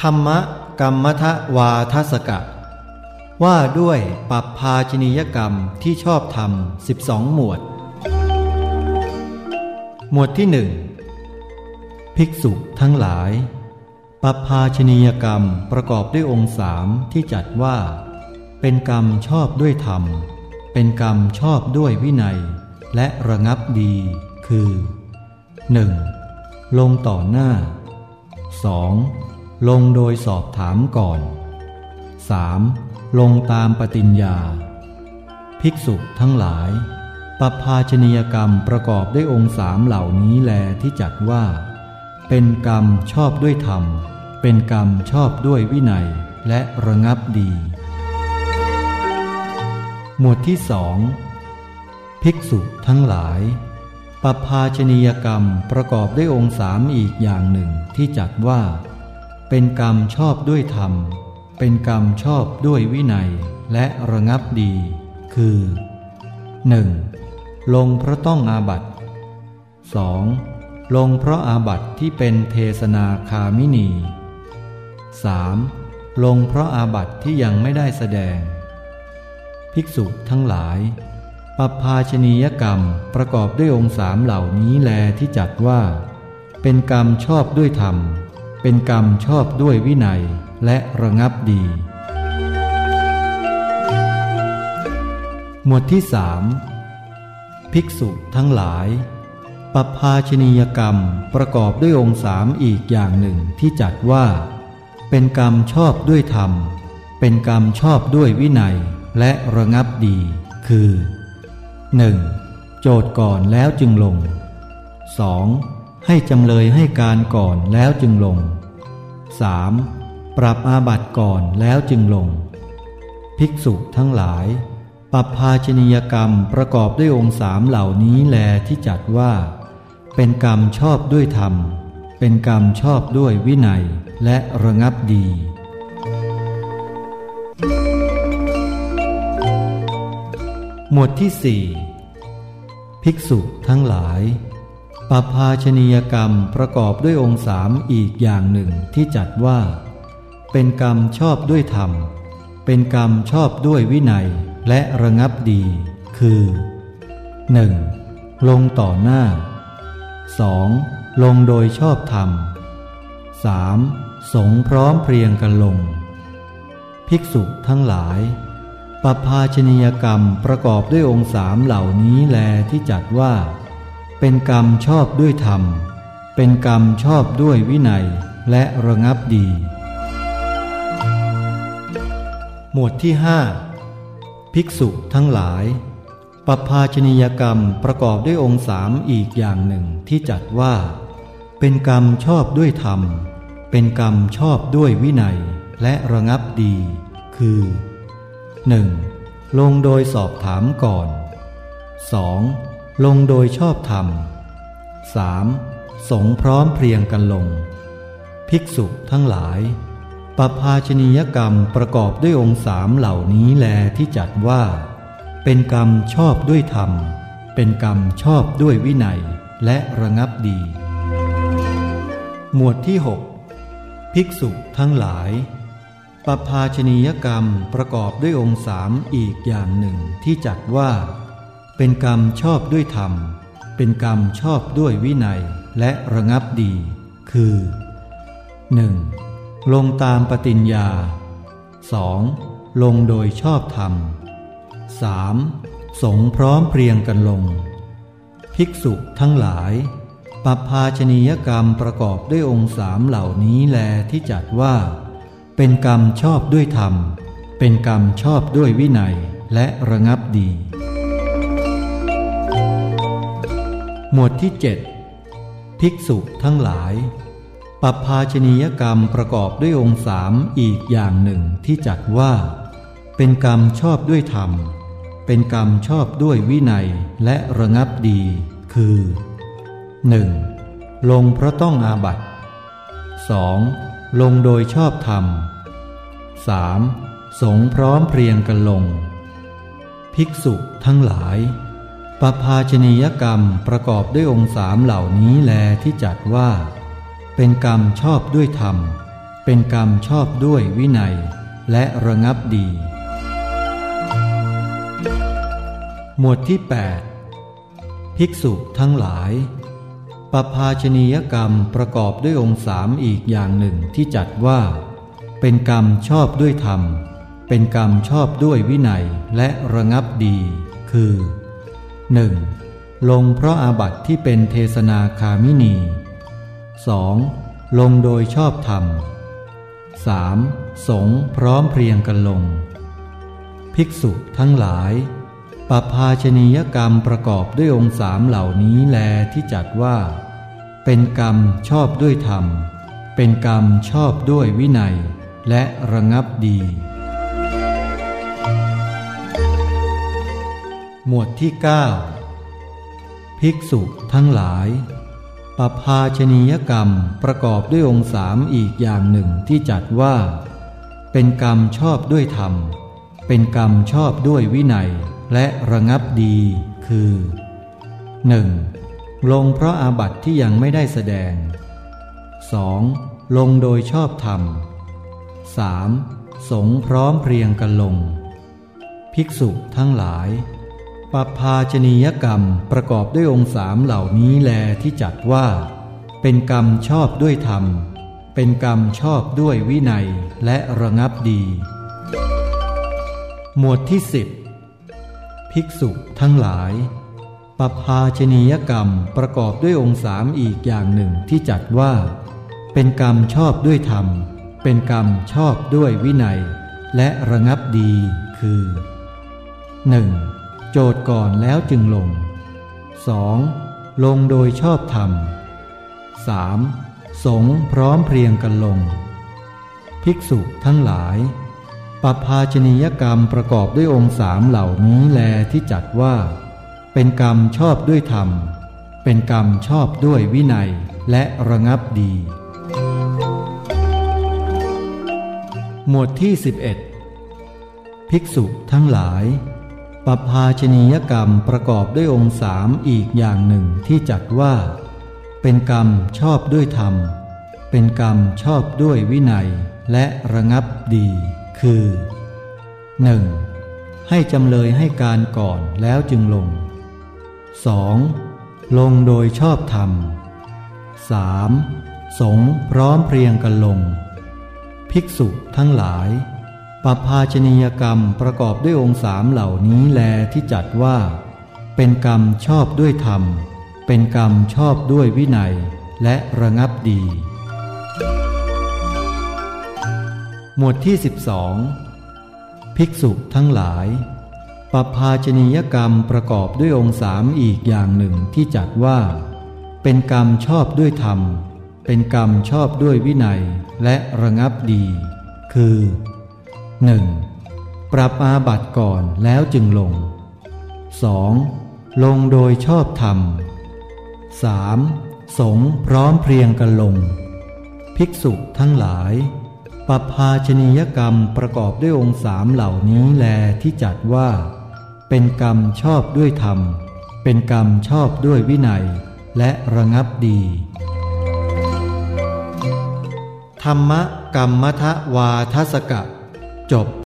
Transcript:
ธรรมกรรมทวาทสกะ ว่าด้วยปัปพาชนียกรรมที่ชอบทำสิบสองหมวด หมวดที่หนึ่งภิกษุทั้งหลาย ปัปพาชนียกรรมประกอบด้วยองค์สามที่จัดว่า เป็นกรรมชอบด้วยธรรม เป็นกรรมชอบด้วยวินัย และระงับดี คือ 1. ลงต่อหน้า 2. ลงโดยสอบถามก่อน 3. ลงตามปฏิญญา ภิกษุทั้งหลาย ปภาชนียกรรมประกอบด้วยองค์สามเหล่านี้แลที่จัดว่า เป็นกรรมชอบด้วยธรรม เป็นกรรมชอบด้วยวินัยและระงับดี หมวดที่สองภิกษุทั้งหลายปภาชนียกรรมประกอบด้วยองค์สามอีกอย่างหนึ่งที่จัดว่า เป็นกรรมชอบด้วยธรรม เป็นกรรมชอบด้วยวินัยและระงับดี คือ 1. ลงเพราะต้องอาบัต 2. ลงเพราะอาบัตที่เป็นเทศนาคามินี 3. ลงเพราะอาบัตที่ยังไม่ได้แสดง ภิกษุทั้งหลายปภาชนียกรรมประกอบด้วยองค์สามเหล่านี้แลที่จัดว่า เป็นกรรมชอบด้วยธรรม เป็นกรรมชอบด้วยวินัยและระงับดี หมวดที่สามภิกษุทั้งหลายปภาชนียกรรมประกอบด้วยองค์สามอีกอย่างหนึ่งที่จัดว่า เป็นกรรมชอบด้วยธรรม เป็นกรรมชอบด้วยวินัยและระงับดี คือ 1. โจทย์ก่อนแล้วจึงลง 2. ให้จำเลยให้การก่อนแล้วจึงลง 3. ปรับอาบัติก่อนแล้วจึงลง ภิกษุทั้งหลาย ปรับภาชนียกรรมประกอบด้วยองค์สามเหล่านี้แลที่จัดว่า เป็นกรรมชอบด้วยธรรม เป็นกรรมชอบด้วยวินัยและระงับดีหมวดที่สี่ภิกษุทั้งหลาย ปภาชนียกรรมประกอบด้วยองค์สามอีกอย่างหนึ่งที่จัดว่า เป็นกรรมชอบด้วยธรรม เป็นกรรมชอบด้วยวินัยและระงับดี คือ 1. ลงต่อหน้า 2. ลงโดยชอบธรรม 3. สงพร้อมเพรียงกันลง ภิกษุทั้งหลายปภาชนียกรรมประกอบด้วยองค์สามเหล่านี้แลที่จัดว่า เป็นกรรมชอบด้วยธรรม เป็นกรรมชอบด้วยวินัยและระงับดี หมวดที่ห้าภิกษุทั้งหลายปภาชนียกรรมประกอบด้วยองค์สามอีกอย่างหนึ่งที่จัดว่า เป็นกรรมชอบด้วยธรรม เป็นกรรมชอบด้วยวินัยและระงับดี คือ 1. ลงโดยสอบถามก่อน 2. ลงโดยชอบธรรม 3. สงพร้อมเพรียงกันลง ภิกษุทั้งหลายปภาชนียกรรมประกอบด้วยองค์สามเหล่านี้แลที่จัดว่า เป็นกรรมชอบด้วยธรรม เป็นกรรมชอบด้วยวินัยและระงับดี หมวดที่ 6 ภิกษุทั้งหลายปภาชนียกรรมประกอบด้วยองค์สามอีกอย่างหนึ่งที่จัดว่า เป็นกรรมชอบด้วยธรรม เป็นกรรมชอบด้วยวินัยและระงับดี คือ 1. ลงตามปฏิญญา 2. ลงโดยชอบธรรม 3. สงพร้อมเพรียงกันลง ภิกษุทั้งหลายปภาชนียกรรมประกอบด้วยองค์สามเหล่านี้แลที่จัดว่า เป็นกรรมชอบด้วยธรรม เป็นกรรมชอบด้วยวินัยและระงับดี หมวดที่ 7 ภิกษุทั้งหลายปภาชนียกรรมประกอบด้วยองค์สามอีกอย่างหนึ่งที่จัดว่า เป็นกรรมชอบด้วยธรรม เป็นกรรมชอบด้วยวินัยและระงับดี คือ 1. ลงเพราะต้องอาบัต 2. ลงโดยชอบธรรม 3. สงพร้อมเพรียงกันลง ภิกษุทั้งหลาย ปภาชนียกรรมประกอบด้วยองค์สามเหล่านี้แลที่จัดว่า เป็นกรรมชอบด้วยธรรม เป็นกรรมชอบด้วยวินัย และระงับดี หมวดที่ 8 ภิกษุทั้งหลายปภาชนียกรรมประกอบด้วยองค์สามอีกอย่างหนึ่งที่จัดว่า เป็นกรรมชอบด้วยธรรม เป็นกรรมชอบด้วยวินัยและระงับดี คือ 1. ลงเพราะอาบัติที่เป็นเทศนาคามินี 2. ลงโดยชอบธรรม 3. สงพร้อมเพรียงกันลง ภิกษุทั้งหลายปภาชนียกรรมประกอบด้วยองค์สามเหล่านี้แลที่จัดว่า เป็นกรรมชอบด้วยธรรม เป็นกรรมชอบด้วยวินัย และระงับดี หมวดที่ 9 ภิกษุทั้งหลายปภาชนียกรรมประกอบด้วยองค์สามอีกอย่างหนึ่งที่จัดว่า เป็นกรรมชอบด้วยธรรม เป็นกรรมชอบด้วยวินัย และระงับดีคือ 1. ลงเพราะอาบัติที่ยังไม่ได้แสดง 2. ลงโดยชอบธรรม 3. สงพร้อมเพรียงกันลง ภิกษุทั้งหลาย ปภาชนียกรรมประกอบด้วยองค์สามเหล่านี้แลที่จัดว่า เป็นกรรมชอบด้วยธรรม เป็นกรรมชอบด้วยวินัยและระงับดี หมวดที่สิบภิกษุทั้งหลายปภาชนียกรรมประกอบด้วยองค์สามอีกอย่างหนึ่งที่จัดว่า เป็นกรรมชอบด้วยธรรม เป็นกรรมชอบด้วยวินัย และระงับดีคือ 1. โจทย์ก่อนแล้วจึงลง 2. ลงโดยชอบธรรม 3. สงพร้อมเพรียงกันลง ภิกษุทั้งหลายปภาชนียกรรมประกอบด้วยองค์สามเหล่านี้แลที่จัดว่า เป็นกรรมชอบด้วยธรรม เป็นกรรมชอบด้วยวินัยและระงับดี หมวดที่ 11 ภิกษุทั้งหลาย ปภาชนียกรรมประกอบด้วยองค์สามอีกอย่างหนึ่งที่จัดว่า เป็นกรรมชอบด้วยธรรม เป็นกรรมชอบด้วยวินัยและระงับดี คือ 1. ให้จำเลยให้การก่อนแล้วจึงลง 2. ลงโดยชอบธรรม 3. สงพร้อมเพรียงกันลง ภิกษุทั้งหลาย ปภาชนียกรรมประกอบด้วยองค์สามเหล่านี้แลที่จัดว่า เป็นกรรมชอบด้วยธรรม เป็นกรรมชอบด้วยวินัย และระงับดี หมวดที่ 12 ภิกษุทั้งหลายปภาชนียกรรมประกอบด้วยองค์สามอีกอย่างหนึ่งที่จัดว่า เป็นกรรมชอบด้วยธรรม เป็นกรรมชอบด้วยวินัย และระงับดี คือ 1. ปรับอาบัติก่อนแล้วจึงลง 2. ลงโดยชอบธรรม 3. สงพร้อมเพรียงกันลง ภิกษุทั้งหลายปภาชนียกรรมประกอบด้วยองค์สามเหล่านี้แลที่จัดว่า เป็นกรรมชอบด้วยธรรม เป็นกรรมชอบด้วยวินัย และระงับดี ธรรมกรรมทวาทสกะ จบ